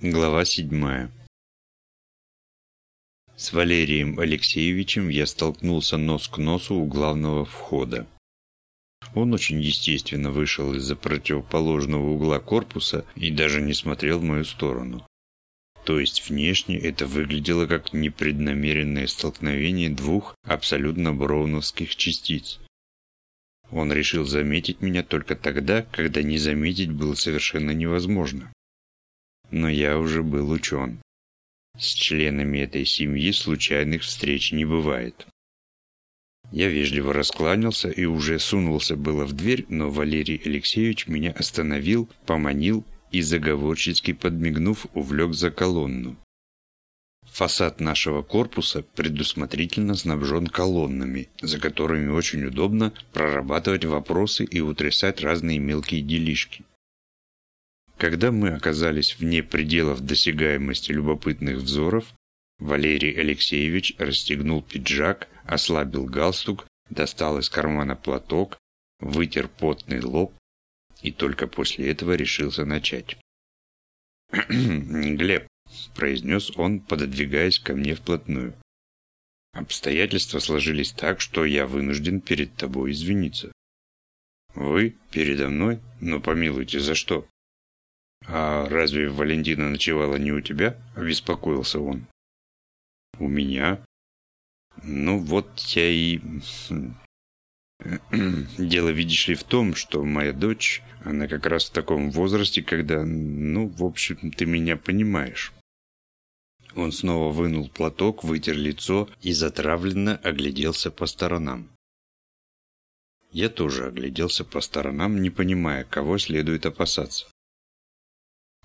Глава седьмая. С Валерием Алексеевичем я столкнулся нос к носу у главного входа. Он очень естественно вышел из-за противоположного угла корпуса и даже не смотрел в мою сторону. То есть внешне это выглядело как непреднамеренное столкновение двух абсолютно броуновских частиц. Он решил заметить меня только тогда, когда не заметить было совершенно невозможно но я уже был учен. С членами этой семьи случайных встреч не бывает. Я вежливо раскланялся и уже сунулся было в дверь, но Валерий Алексеевич меня остановил, поманил и, заговорчески подмигнув, увлек за колонну. Фасад нашего корпуса предусмотрительно снабжен колоннами, за которыми очень удобно прорабатывать вопросы и утрясать разные мелкие делишки. Когда мы оказались вне пределов досягаемости любопытных взоров, Валерий Алексеевич расстегнул пиджак, ослабил галстук, достал из кармана платок, вытер потный лоб и только после этого решился начать. «Глеб», – произнес он, пододвигаясь ко мне вплотную, – «обстоятельства сложились так, что я вынужден перед тобой извиниться». «Вы? Передо мной? Ну, помилуйте, за что?» «А разве Валентина ночевала не у тебя?» – обеспокоился он. «У меня?» «Ну вот я и...» Дело, видишь ли, в том, что моя дочь, она как раз в таком возрасте, когда, ну, в общем, ты меня понимаешь. Он снова вынул платок, вытер лицо и затравленно огляделся по сторонам. Я тоже огляделся по сторонам, не понимая, кого следует опасаться.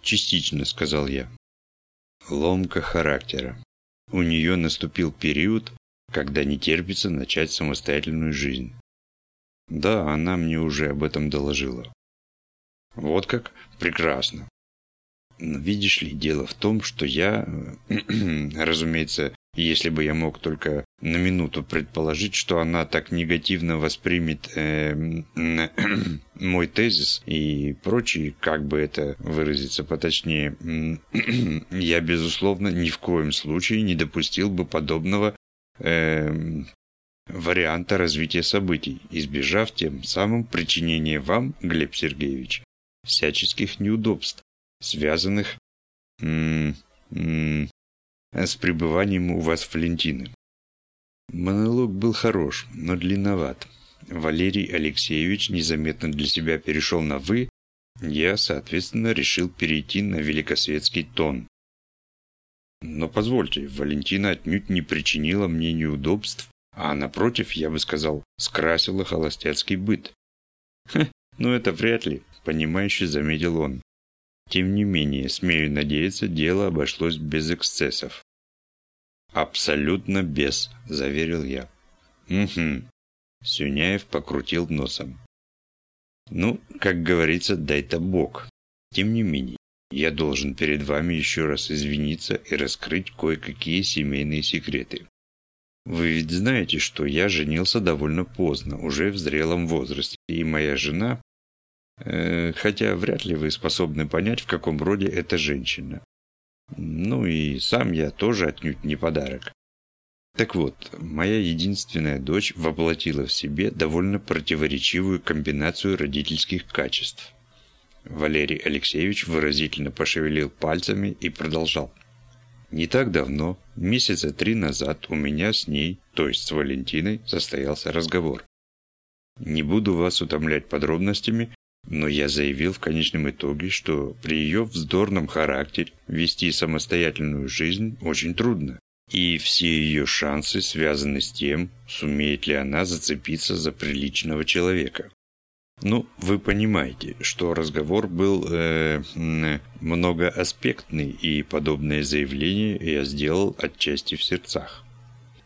«Частично», — сказал я. Ломка характера. У нее наступил период, когда не терпится начать самостоятельную жизнь. Да, она мне уже об этом доложила. Вот как? Прекрасно. Но видишь ли, дело в том, что я, разумеется, если бы я мог только на минуту предположить, что она так негативно воспримет э, мой тезис и прочие, как бы это выразиться поточнее, я, безусловно, ни в коем случае не допустил бы подобного э, варианта развития событий, избежав тем самым причинения вам, Глеб Сергеевич, всяческих неудобств, связанных с пребыванием у вас Валентины. Монолог был хорош, но длинноват. Валерий Алексеевич незаметно для себя перешел на «вы», я, соответственно, решил перейти на великосветский тон. Но позвольте, Валентина отнюдь не причинила мне неудобств, а напротив, я бы сказал, скрасила холостяцкий быт. Хе, ну это вряд ли, понимающе заметил он. Тем не менее, смею надеяться, дело обошлось без эксцессов. «Абсолютно без», – заверил я. «Угу». Сюняев покрутил носом. «Ну, как говорится, дай-то Бог. Тем не менее, я должен перед вами еще раз извиниться и раскрыть кое-какие семейные секреты. Вы ведь знаете, что я женился довольно поздно, уже в зрелом возрасте, и моя жена Э, хотя вряд ли вы способны понять, в каком роде эта женщина. Ну и сам я тоже отнюдь не подарок. Так вот, моя единственная дочь воплотила в себе довольно противоречивую комбинацию родительских качеств. Валерий Алексеевич выразительно пошевелил пальцами и продолжал. Не так давно, месяца три назад, у меня с ней, то есть с Валентиной, состоялся разговор. Не буду вас утомлять подробностями, но я заявил в конечном итоге, что при ее вздорном характере вести самостоятельную жизнь очень трудно. И все ее шансы связаны с тем, сумеет ли она зацепиться за приличного человека. Ну, вы понимаете, что разговор был э, многоаспектный, и подобное заявление я сделал отчасти в сердцах.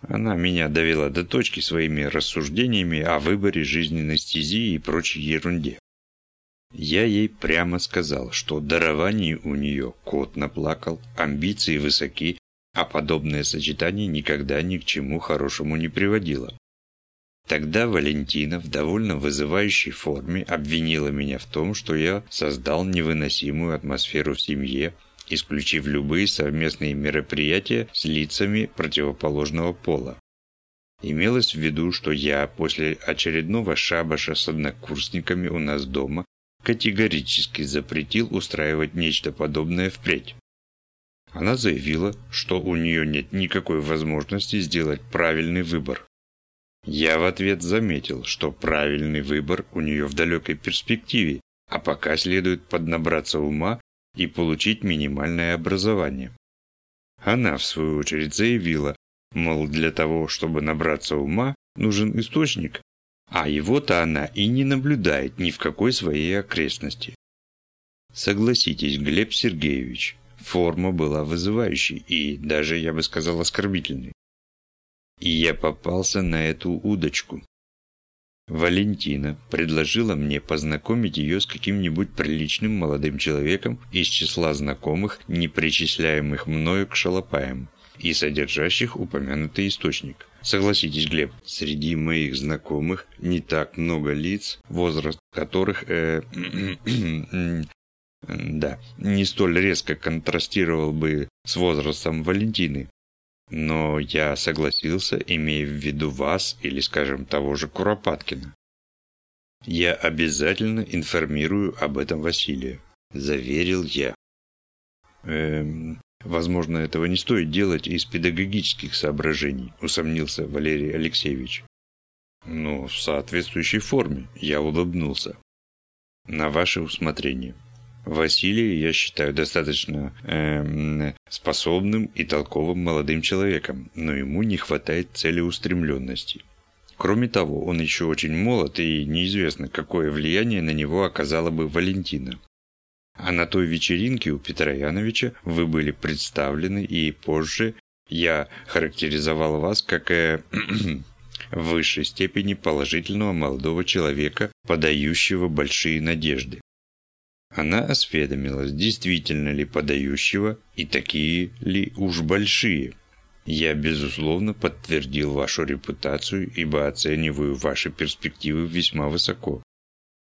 Она меня довела до точки своими рассуждениями о выборе жизненной стези и прочей ерунде. Я ей прямо сказал, что дарований у нее кот наплакал, амбиции высоки, а подобное сочетание никогда ни к чему хорошему не приводило. Тогда Валентина в довольно вызывающей форме обвинила меня в том, что я создал невыносимую атмосферу в семье, исключив любые совместные мероприятия с лицами противоположного пола. Имелось в виду, что я после очередного шабаша с однокурсниками у нас дома категорически запретил устраивать нечто подобное впредь. Она заявила, что у нее нет никакой возможности сделать правильный выбор. Я в ответ заметил, что правильный выбор у нее в далекой перспективе, а пока следует поднабраться ума и получить минимальное образование. Она, в свою очередь, заявила, мол, для того, чтобы набраться ума, нужен источник, а его-то она и не наблюдает ни в какой своей окрестности. Согласитесь, Глеб Сергеевич, форма была вызывающей и даже, я бы сказал, оскорбительной. И я попался на эту удочку. Валентина предложила мне познакомить ее с каким-нибудь приличным молодым человеком из числа знакомых, не причисляемых мною к шалопаям, и содержащих упомянутый источник. Согласитесь, Глеб, среди моих знакомых не так много лиц, возраст которых, э, да, не столь резко контрастировал бы с возрастом Валентины. Но я согласился, имея в виду вас или, скажем, того же Куропаткина. Я обязательно информирую об этом Василия, заверил я. Эм, возможно, этого не стоит делать из педагогических соображений, усомнился Валерий Алексеевич. Ну, в соответствующей форме, я улыбнулся. На ваше усмотрение. Василия я считаю достаточно э, способным и толковым молодым человеком, но ему не хватает целеустремленности. Кроме того, он еще очень молод и неизвестно, какое влияние на него оказала бы Валентина. А на той вечеринке у Петра Яновича вы были представлены, и позже я характеризовал вас как э, в высшей степени положительного молодого человека, подающего большие надежды. Она осведомилась, действительно ли подающего и такие ли уж большие. Я, безусловно, подтвердил вашу репутацию, ибо оцениваю ваши перспективы весьма высоко.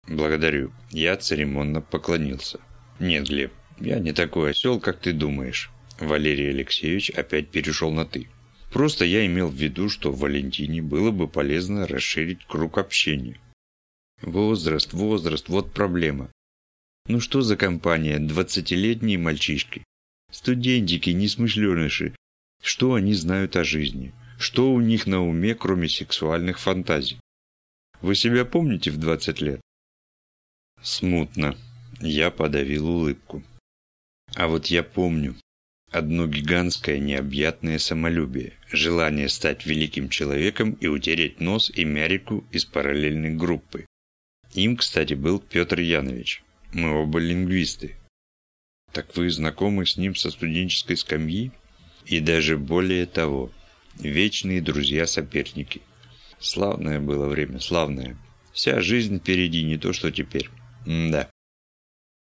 Благодарю. Я церемонно поклонился. Нет, Глеб, я не такой осел, как ты думаешь. Валерий Алексеевич опять перешел на «ты». Просто я имел в виду, что Валентине было бы полезно расширить круг общения. Возраст, возраст, вот проблема. Ну что за компания, двадцатилетние мальчишки? Студентики, несмышленыши. Что они знают о жизни? Что у них на уме, кроме сексуальных фантазий? Вы себя помните в двадцать лет? Смутно. Я подавил улыбку. А вот я помню. Одно гигантское необъятное самолюбие, желание стать великим человеком и утереть нос и мярику из параллельной группы. Им, кстати, был Петр Янович. Мы оба лингвисты. Так вы знакомы с ним со студенческой скамьи? И даже более того, вечные друзья-соперники. Славное было время, славное. Вся жизнь впереди, не то что теперь. М да.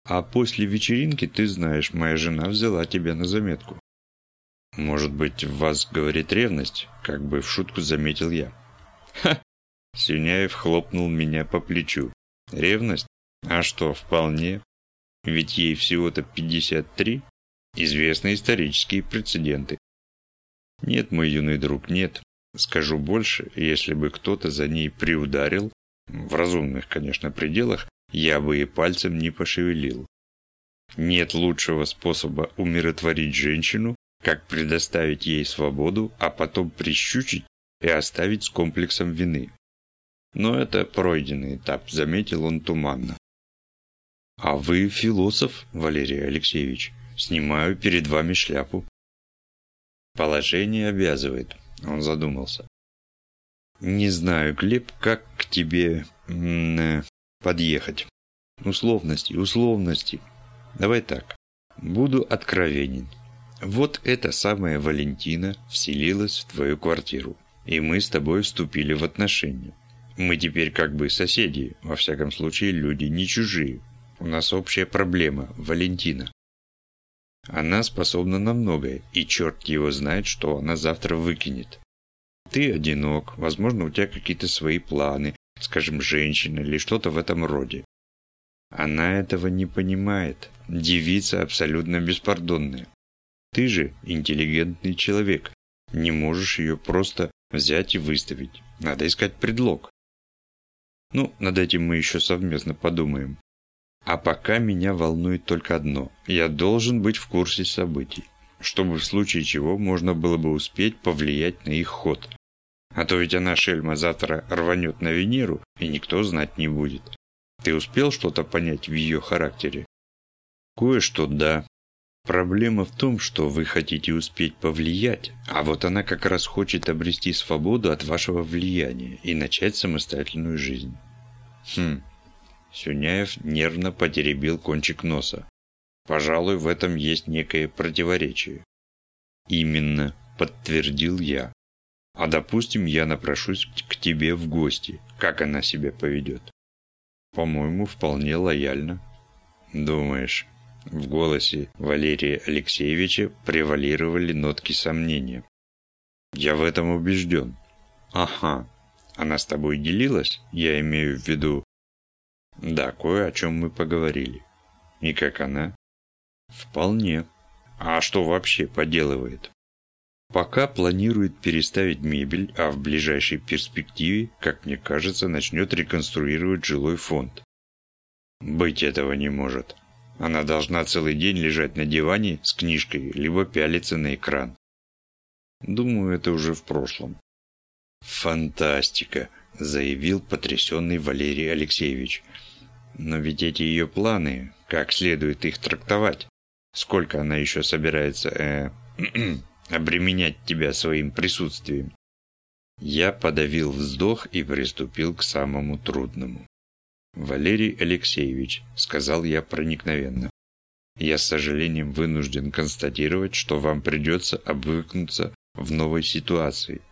А после вечеринки, ты знаешь, моя жена взяла тебя на заметку. Может быть, в вас говорит ревность, как бы в шутку заметил я. Ха! Сюняев хлопнул меня по плечу. Ревность? А что, вполне. Ведь ей всего-то 53. Известны исторические прецеденты. Нет, мой юный друг, нет. Скажу больше, если бы кто-то за ней приударил, в разумных, конечно, пределах, я бы и пальцем не пошевелил. Нет лучшего способа умиротворить женщину, как предоставить ей свободу, а потом прищучить и оставить с комплексом вины. Но это пройденный этап, заметил он туманно. А вы философ, Валерий Алексеевич. Снимаю перед вами шляпу. Положение обязывает. Он задумался. Не знаю, Глеб, как к тебе э, подъехать. Условности, условности. Давай так. Буду откровенен. Вот эта самая Валентина вселилась в твою квартиру. И мы с тобой вступили в отношения. Мы теперь как бы соседи, во всяком случае люди не чужие. У нас общая проблема – Валентина. Она способна на многое, и черт его знает, что она завтра выкинет. Ты одинок, возможно, у тебя какие-то свои планы, скажем, женщина или что-то в этом роде. Она этого не понимает, девица абсолютно беспардонная. Ты же интеллигентный человек. Не можешь ее просто взять и выставить. Надо искать предлог. Ну, над этим мы еще совместно подумаем. А пока меня волнует только одно. Я должен быть в курсе событий, чтобы в случае чего можно было бы успеть повлиять на их ход. А то ведь она, шельма, завтра рванет на Венеру, и никто знать не будет. Ты успел что-то понять в ее характере? Кое-что да. Проблема в том, что вы хотите успеть повлиять, а вот она как раз хочет обрести свободу от вашего влияния и начать самостоятельную жизнь. Хм. Сюняев нервно потеребил кончик носа. Пожалуй, в этом есть некое противоречие. Именно, подтвердил я. А допустим, я напрошусь к тебе в гости. Как она себя поведет? По-моему, вполне лояльно. Думаешь, в голосе Валерия Алексеевича превалировали нотки сомнения. Я в этом убежден. Ага. Она с тобой делилась? Я имею в виду... Да, кое о чем мы поговорили. И как она? Вполне. А что вообще поделывает? Пока планирует переставить мебель, а в ближайшей перспективе, как мне кажется, начнет реконструировать жилой фонд. Быть этого не может. Она должна целый день лежать на диване с книжкой, либо пялиться на экран. Думаю, это уже в прошлом. «Фантастика!» – заявил потрясенный Валерий Алексеевич. «Но ведь эти ее планы, как следует их трактовать? Сколько она еще собирается, э, обременять тебя своим присутствием. Я подавил вздох и приступил к самому трудному. «Валерий Алексеевич», — сказал я проникновенно, — «я с сожалением вынужден констатировать, что вам придется обвыкнуться в новой ситуации».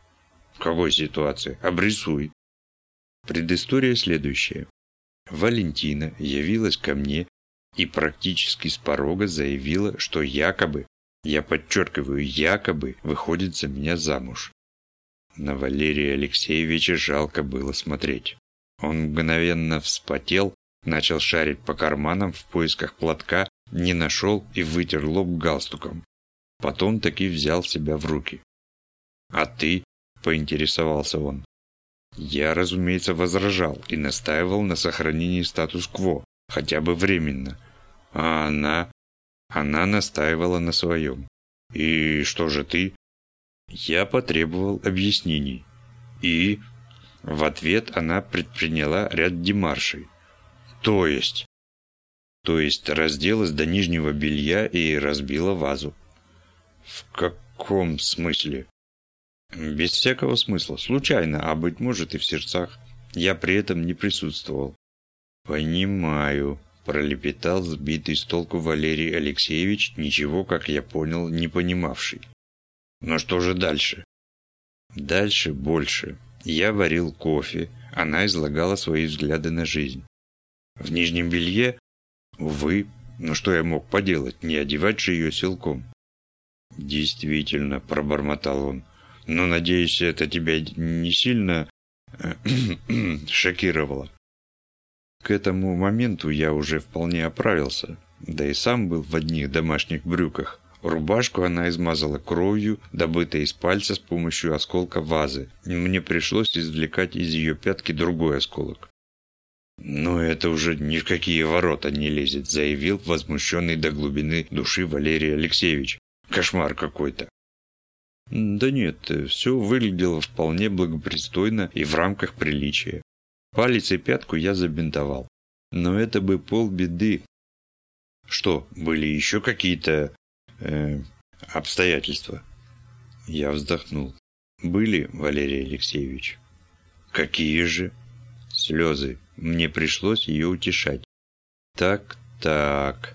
«В какой ситуации? Обрисуй». Предыстория следующая. Валентина явилась ко мне и практически с порога заявила, что якобы я подчеркиваю, якобы выходит за меня замуж. На Валерия Алексеевича жалко было смотреть. Он мгновенно вспотел, начал шарить по карманам в поисках платка, не нашел и вытер лоб галстуком. Потом таки взял себя в руки. «А ты?» – поинтересовался он. Я, разумеется, возражал и настаивал на сохранении статус-кво, хотя бы временно. А она она настаивала на своем. «И что же ты?» Я потребовал объяснений. И в ответ она предприняла ряд демаршей. То есть? То есть разделась до нижнего белья и разбила вазу. В каком смысле? Без всякого смысла. Случайно, а быть может и в сердцах. Я при этом не присутствовал. Понимаю, пролепетал сбитый с толку Валерий Алексеевич, ничего, как я понял, не понимавший. Но что же дальше? Дальше больше. Я варил кофе, она излагала свои взгляды на жизнь. В нижнем белье? Увы, но что я мог поделать, не одевать же ее силком. Действительно, пробормотал он. Но, надеюсь, это тебя не сильно э, шокировало. К этому моменту я уже вполне оправился, да и сам был в одних домашних брюках. Рубашку она измазала кровью, добытой из пальца с помощью осколка вазы. Мне пришлось извлекать из ее пятки другой осколок. «Но это уже ни в какие ворота не лезет», заявил возмущенный до глубины души Валерий Алексеевич. «Кошмар какой-то». Да нет, все выглядело вполне благопристойно и в рамках приличия. Палец и пятку я забинтовал. Но это бы полбеды. Что, были еще какие-то э, обстоятельства? Я вздохнул. Были, Валерий Алексеевич. Какие же? Слезы. Мне пришлось ее утешать. Так, так.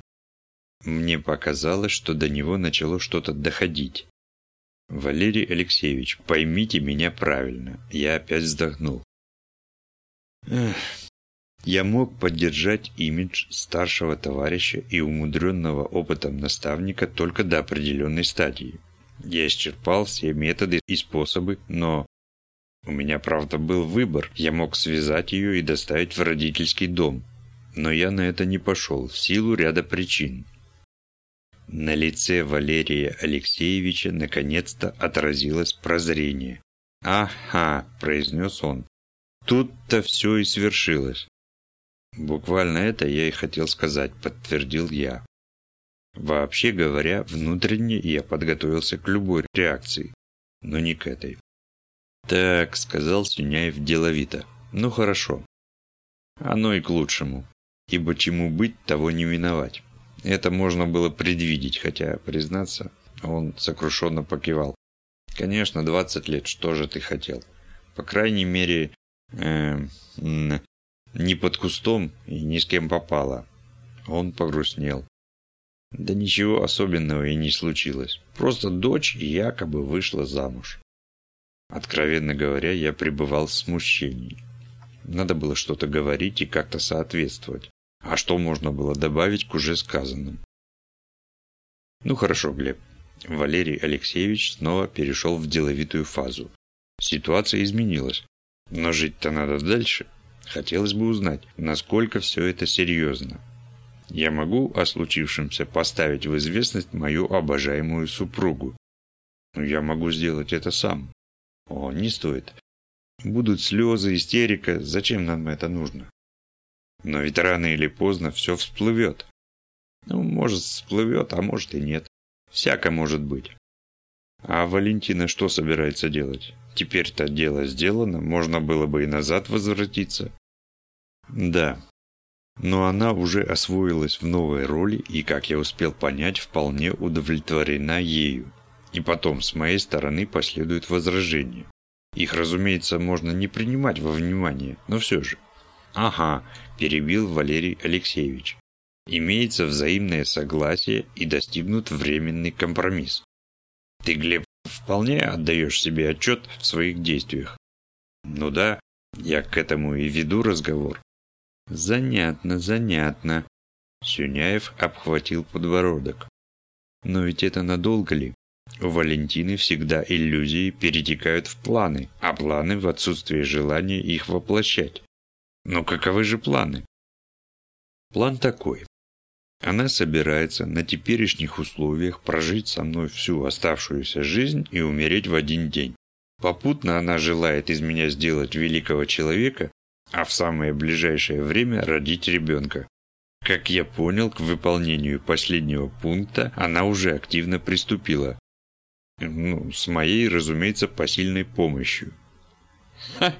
Мне показалось, что до него начало что-то доходить. Валерий Алексеевич, поймите меня правильно. Я опять вздохнул. Эх, я мог поддержать имидж старшего товарища и умудренного опытом наставника только до определенной стадии. Я исчерпал все методы и способы, но... У меня, правда, был выбор. Я мог связать ее и доставить в родительский дом. но я на это не пошел в силу ряда причин. На лице Валерия Алексеевича наконец-то отразилось прозрение. «Ага», – произнес он, – «тут-то все и свершилось». Буквально это я и хотел сказать, подтвердил я. Вообще говоря, внутренне я подготовился к любой реакции, но не к этой. «Так», – сказал Сюняев деловито, – «ну хорошо. Оно и к лучшему, ибо чему быть, того не миновать». Это можно было предвидеть, хотя, признаться, он сокрушенно покивал. Конечно, 20 лет, что же ты хотел? По крайней мере, э, не под кустом и ни с кем попало. Он погрустнел. Да ничего особенного и не случилось. Просто дочь якобы вышла замуж. Откровенно говоря, я пребывал в смущении. Надо было что-то говорить и как-то соответствовать. А что можно было добавить к уже сказанным? Ну хорошо, Глеб. Валерий Алексеевич снова перешел в деловитую фазу. Ситуация изменилась. Но жить-то надо дальше. Хотелось бы узнать, насколько все это серьезно. Я могу о случившемся поставить в известность мою обожаемую супругу. Но я могу сделать это сам. О, не стоит. Будут слезы, истерика. Зачем нам это нужно? Но ведь рано или поздно все всплывет. Ну, может, всплывет, а может и нет. Всяко может быть. А Валентина что собирается делать? Теперь-то дело сделано, можно было бы и назад возвратиться. Да. Но она уже освоилась в новой роли и, как я успел понять, вполне удовлетворена ею. И потом, с моей стороны, последуют возражения. Их, разумеется, можно не принимать во внимание, но все же. Ага, перебил Валерий Алексеевич. Имеется взаимное согласие и достигнут временный компромисс. Ты, Глеб, вполне отдаешь себе отчет в своих действиях. Ну да, я к этому и веду разговор. Занятно, занятно. Сюняев обхватил подбородок. Но ведь это надолго ли? У Валентины всегда иллюзии перетекают в планы, а планы в отсутствие желания их воплощать. Но каковы же планы? План такой. Она собирается на теперешних условиях прожить со мной всю оставшуюся жизнь и умереть в один день. Попутно она желает из меня сделать великого человека, а в самое ближайшее время родить ребенка. Как я понял, к выполнению последнего пункта она уже активно приступила. Ну, с моей, разумеется, посильной помощью. Ха!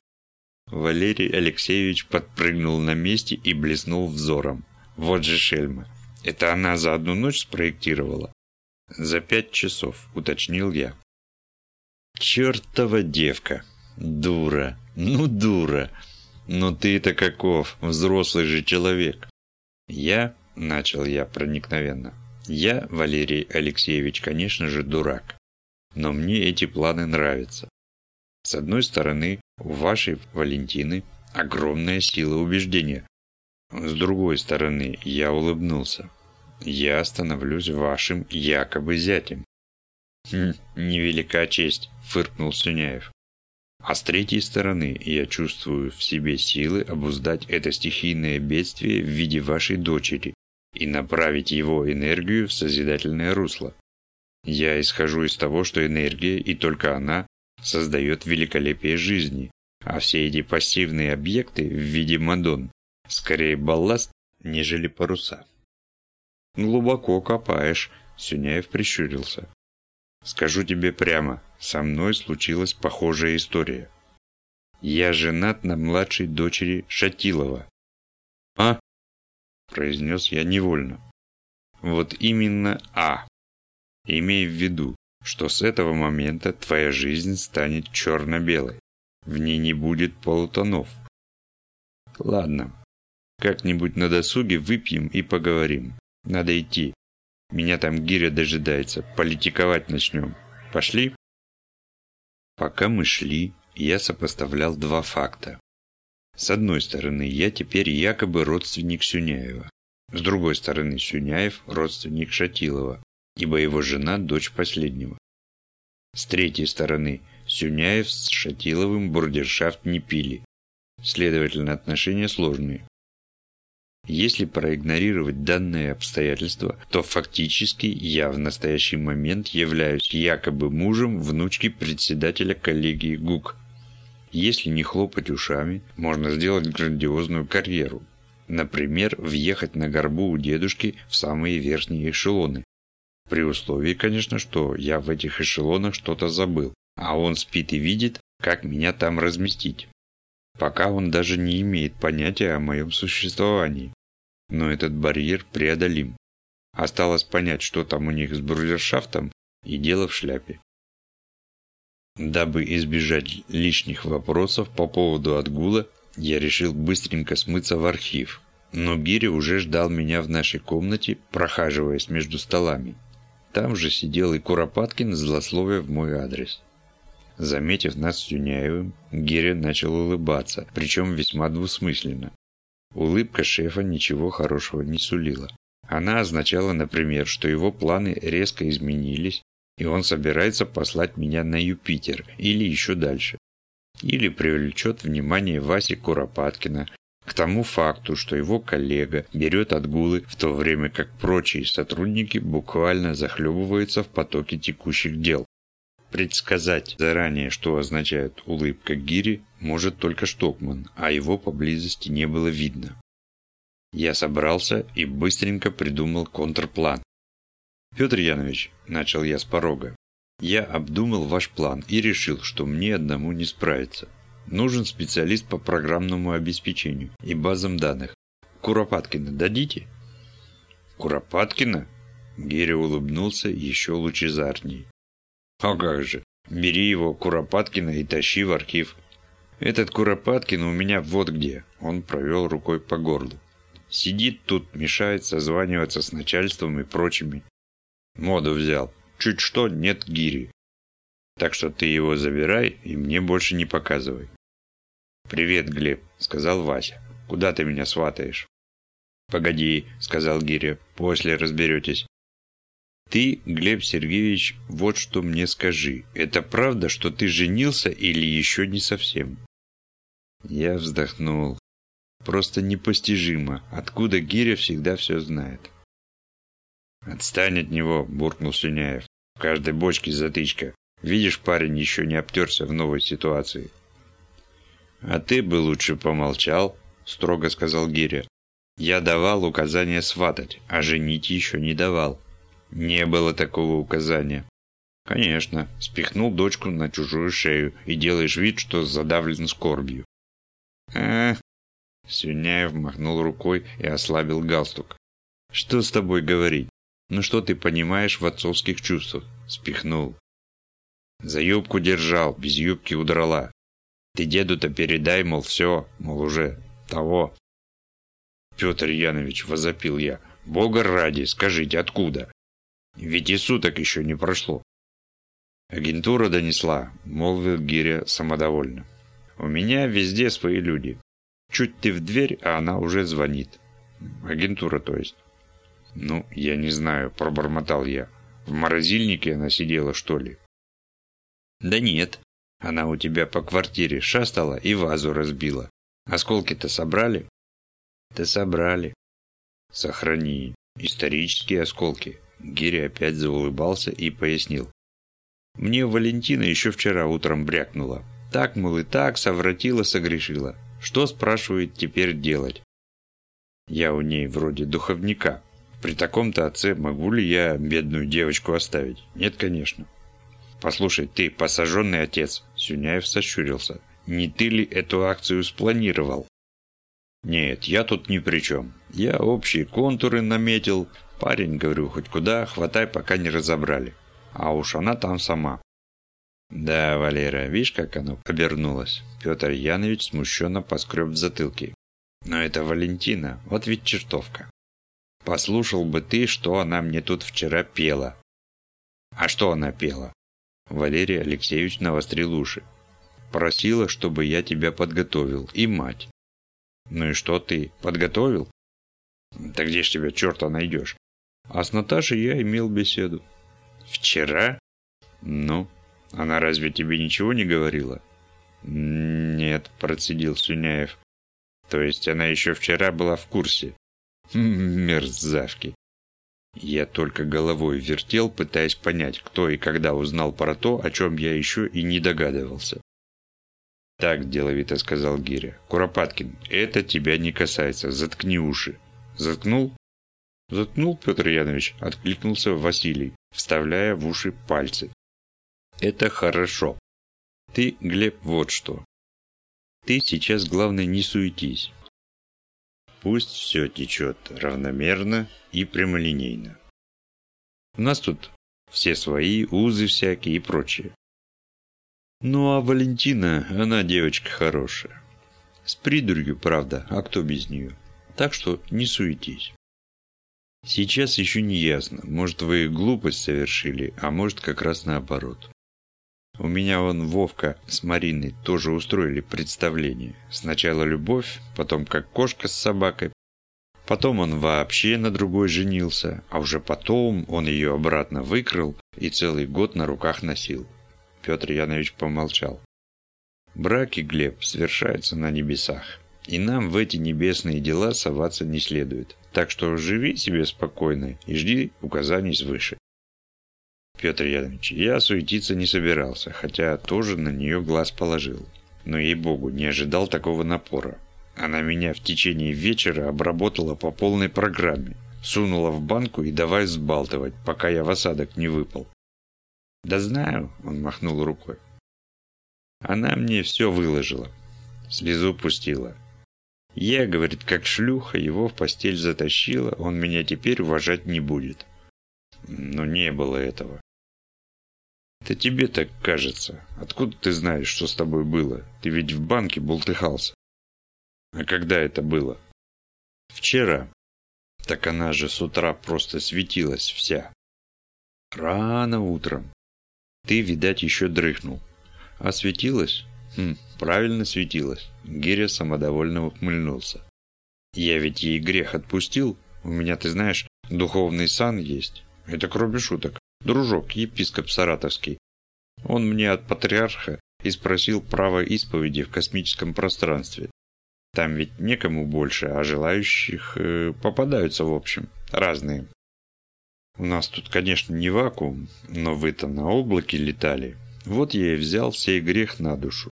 Валерий Алексеевич подпрыгнул на месте и блеснул взором. Вот же шельма. Это она за одну ночь спроектировала? За пять часов, уточнил я. Чертова девка. Дура. Ну, дура. Но ты-то каков, взрослый же человек. Я, начал я проникновенно. Я, Валерий Алексеевич, конечно же, дурак. Но мне эти планы нравятся. С одной стороны, у вашей Валентины огромная сила убеждения. С другой стороны, я улыбнулся. Я становлюсь вашим якобы зятем. Хм, невелика честь, фыркнул Сюняев. А с третьей стороны, я чувствую в себе силы обуздать это стихийное бедствие в виде вашей дочери и направить его энергию в созидательное русло. Я исхожу из того, что энергия, и только она, создает великолепие жизни, а все эти пассивные объекты в виде Мадон скорее балласт, нежели паруса. Глубоко копаешь, Сюняев прищурился. Скажу тебе прямо, со мной случилась похожая история. Я женат на младшей дочери Шатилова. А? произнес я невольно. Вот именно А. Имей в виду, что с этого момента твоя жизнь станет черно-белой. В ней не будет полутонов. Ладно, как-нибудь на досуге выпьем и поговорим. Надо идти. Меня там гиря дожидается, политиковать начнем. Пошли? Пока мы шли, я сопоставлял два факта. С одной стороны, я теперь якобы родственник Сюняева. С другой стороны, Сюняев – родственник Шатилова ибо его жена – дочь последнего. С третьей стороны, Сюняев с Шатиловым бурдершафт не пили. Следовательно, отношения сложные. Если проигнорировать данное обстоятельство, то фактически я в настоящий момент являюсь якобы мужем внучки председателя коллегии ГУК. Если не хлопать ушами, можно сделать грандиозную карьеру. Например, въехать на горбу у дедушки в самые верхние эшелоны. При условии, конечно, что я в этих эшелонах что-то забыл, а он спит и видит, как меня там разместить. Пока он даже не имеет понятия о моем существовании. Но этот барьер преодолим. Осталось понять, что там у них с брудершафтом, и дело в шляпе. Дабы избежать лишних вопросов по поводу отгула, я решил быстренько смыться в архив. Но Гиря уже ждал меня в нашей комнате, прохаживаясь между столами. Там же сидел и Куропаткин, злословия в мой адрес. Заметив нас с Юняевым, Гиря начал улыбаться, причем весьма двусмысленно. Улыбка шефа ничего хорошего не сулила. Она означала, например, что его планы резко изменились, и он собирается послать меня на Юпитер или еще дальше. Или привлечет внимание Васи Куропаткина к тому факту, что его коллега берет отгулы, в то время как прочие сотрудники буквально захлебываются в потоке текущих дел. Предсказать заранее, что означает улыбка Гири, может только Штокман, а его поблизости не было видно. Я собрался и быстренько придумал контрплан. «Петр Янович», – начал я с порога, – «я обдумал ваш план и решил, что мне одному не справиться. Нужен специалист по программному обеспечению и базам данных. Куропаткина дадите?» «Куропаткина?» Гиря улыбнулся еще лучезарней. А как же. Бери его, Куропаткина, и тащи в архив. Этот Куропаткин у меня вот где. Он провел рукой по горлу. Сидит тут, мешает созваниваться с начальством и прочими. Моду взял. Чуть что, нет гири. Так что ты его забирай и мне больше не показывай. «Привет, Глеб», — сказал Вася. «Куда ты меня сватаешь?» «Погоди», — сказал Гиря, — «после разберетесь». Ты, Глеб Сергеевич, вот что мне скажи. Это правда, что ты женился или еще не совсем? Я вздохнул. Просто непостижимо, откуда Гиря всегда все знает. «Отстань от него», – буркнул Слюняев. «В каждой бочке затычка. Видишь, парень еще не обтерся в новой ситуации». «А ты бы лучше помолчал», – строго сказал Гиря. «Я давал указание сватать, а женить еще не давал». Не было такого указания. Конечно, спихнул дочку на чужую шею и делаешь вид, что задавлен скорбью. А, Сюняев махнул рукой и ослабил галстук. Что с тобой говорить? Ну что ты понимаешь в отцовских чувствах? Спихнул. За юбку держал, без юбки удрала. Ты деду-то передай, мол, все, мол, уже того. Петр Янович, возопил я, Бога ради, скажите, откуда? Ведь и суток еще не прошло. Агентура донесла, молвил Гиря самодовольно. У меня везде свои люди. Чуть ты в дверь, а она уже звонит. Агентура, то есть. Ну, я не знаю, пробормотал я. В морозильнике она сидела, что ли? Да нет. Она у тебя по квартире шастала и вазу разбила. Осколки-то собрали? Да собрали. Сохрани. Исторические осколки. Гири опять заулыбался и пояснил. «Мне Валентина еще вчера утром брякнула. Так, мол, и так, совратила, согрешила. Что, спрашивает, теперь делать?» «Я у ней вроде духовника. При таком-то отце могу ли я бедную девочку оставить? Нет, конечно». «Послушай, ты посаженный отец», — Сюняев сощурился. «Не ты ли эту акцию спланировал?» «Нет, я тут ни при чем. Я общие контуры наметил, Парень, говорю, хоть куда, хватай, пока не разобрали. А уж она там сама. Да, Валера, видишь, как оно обернулось? Петр Янович смущенно поскреб в затылке. Но это Валентина, вот ведь чертовка. Послушал бы ты, что она мне тут вчера пела. А что она пела? Валерий Алексеевич навострил уши. Просила, чтобы я тебя подготовил, и мать. Ну и что ты, подготовил? Так где ж тебя черта найдешь? А с Наташей я имел беседу. Вчера? Ну, она разве тебе ничего не говорила? Нет, процедил Сюняев. То есть она еще вчера была в курсе. Мерзавки. Я только головой вертел, пытаясь понять, кто и когда узнал про то, о чем я еще и не догадывался. «Так, деловито сказал Гиря. Куропаткин, это тебя не касается. Заткни уши». «Заткнул?» «Заткнул, Петр Янович», — откликнулся Василий, вставляя в уши пальцы. «Это хорошо. Ты, Глеб, вот что. Ты сейчас, главное, не суетись. Пусть все течет равномерно и прямолинейно. У нас тут все свои, узы всякие и прочее. Ну а Валентина, она девочка хорошая. С придурью, правда, а кто без нее? Так что не суетись. Сейчас еще не ясно, может вы глупость совершили, а может как раз наоборот. У меня вон Вовка с Мариной тоже устроили представление. Сначала любовь, потом как кошка с собакой. Потом он вообще на другой женился, а уже потом он ее обратно выкрал и целый год на руках носил. Петр Янович помолчал. Браки, Глеб, совершаются на небесах. И нам в эти небесные дела соваться не следует. Так что живи себе спокойно и жди указаний свыше. Петр Янович, я суетиться не собирался, хотя тоже на нее глаз положил. Но, ей-богу, не ожидал такого напора. Она меня в течение вечера обработала по полной программе. Сунула в банку и давай взбалтывать, пока я в осадок не выпал. «Да знаю», — он махнул рукой. Она мне все выложила. Слезу пустила. Я, говорит, как шлюха, его в постель затащила, он меня теперь уважать не будет. Но не было этого. Это тебе так кажется. Откуда ты знаешь, что с тобой было? Ты ведь в банке бултыхался. А когда это было? Вчера. Так она же с утра просто светилась вся. Рано утром. Ты, видать, еще дрыхнул. А светилась? Хм, правильно светилась. Гиря самодовольно ухмыльнулся. Я ведь ей грех отпустил. У меня, ты знаешь, духовный сан есть. Это кроме шуток. Дружок, епископ саратовский. Он мне от патриарха и спросил право исповеди в космическом пространстве. Там ведь некому больше, а желающих э, попадаются в общем. Разные. У нас тут, конечно, не вакуум, но вы-то на облаке летали. Вот я и взял сей грех на душу.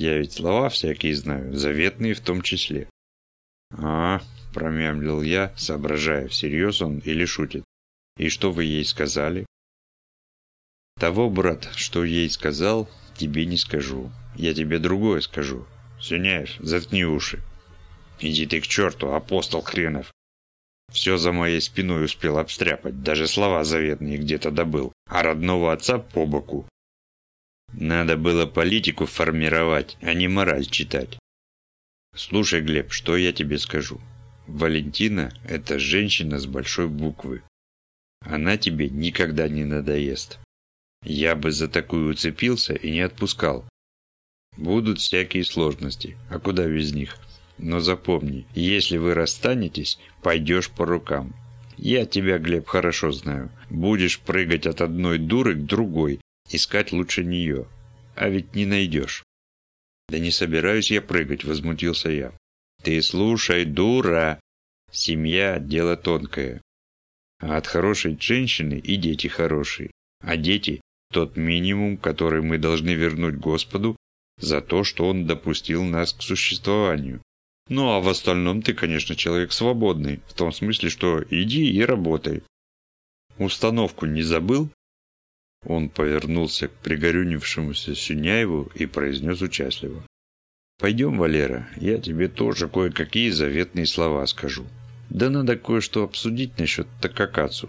Я ведь слова всякие знаю, заветные в том числе. А, промямлил я, соображая, всерьез он или шутит. «И что вы ей сказали?» «Того, брат, что ей сказал, тебе не скажу. Я тебе другое скажу. Сюняев, заткни уши». «Иди ты к черту, апостол хренов!» Все за моей спиной успел обстряпать, даже слова заветные где-то добыл, а родного отца по боку. Надо было политику формировать, а не мораль читать. Слушай, Глеб, что я тебе скажу. Валентина – это женщина с большой буквы. Она тебе никогда не надоест. Я бы за такую уцепился и не отпускал. Будут всякие сложности, а куда без них? Но запомни, если вы расстанетесь, пойдешь по рукам. Я тебя, Глеб, хорошо знаю. Будешь прыгать от одной дуры к другой, искать лучше нее. А ведь не найдешь. Да не собираюсь я прыгать, возмутился я. Ты слушай, дура. Семья – дело тонкое. А от хорошей женщины и дети хорошие. А дети – тот минимум, который мы должны вернуть Господу за то, что Он допустил нас к существованию. Ну а в остальном ты, конечно, человек свободный, в том смысле, что иди и работай. Установку не забыл? Он повернулся к пригорюнившемуся Сюняеву и произнес участливо. «Пойдем, Валера, я тебе тоже кое-какие заветные слова скажу». Да надо кое-что обсудить насчет Такакацу.